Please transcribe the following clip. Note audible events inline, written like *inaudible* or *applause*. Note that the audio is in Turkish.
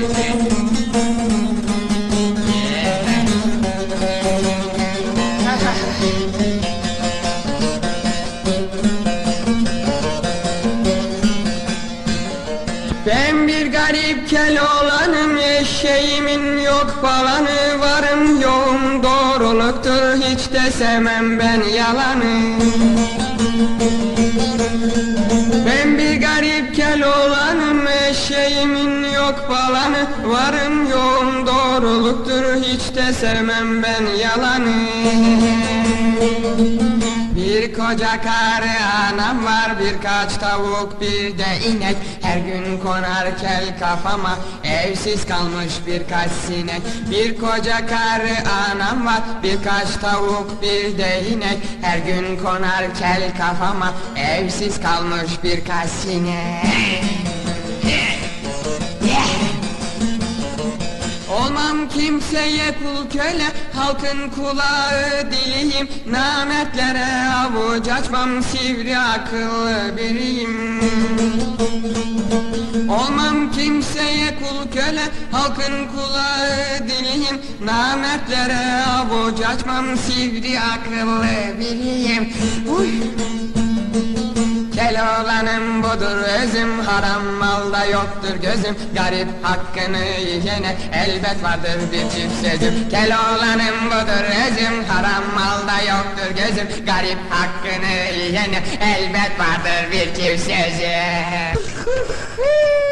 *laughs* Ben bir garip kel olanım Eşeğimin yok falanı Varım yoğum doğruluktur Hiç de ben yalanı. Eşeğimin yok falanı Varım yoğum doğruluktur hiç de sevmem ben yalanı. Bir koca karı anam var birkaç tavuk bir de inek. Her gün konar kel kafama evsiz kalmış birkaç sinek. Bir koca karı anam var birkaç tavuk bir de inek. Her gün konar kel kafama evsiz kalmış birkaç sinek Olmam kimseye kul köle Halkın kulağı diliyim Nametlere avuç açmam Sivri akıllı biriyim. Olmam kimseye kul köle Halkın kulağı diliyim Nametlere avuç açmam Sivri akıllı biriyim. Uy. Keloğlanım budur özüm Haram malda yoktur gözüm. Garip hakkını yiyene Elbet vardır bir çift sözüm. Keloğlanım budur özüm Haram malda yoktur gözüm. Garip hakkını yiyene Elbet vardır bir çift sözüm *laughs*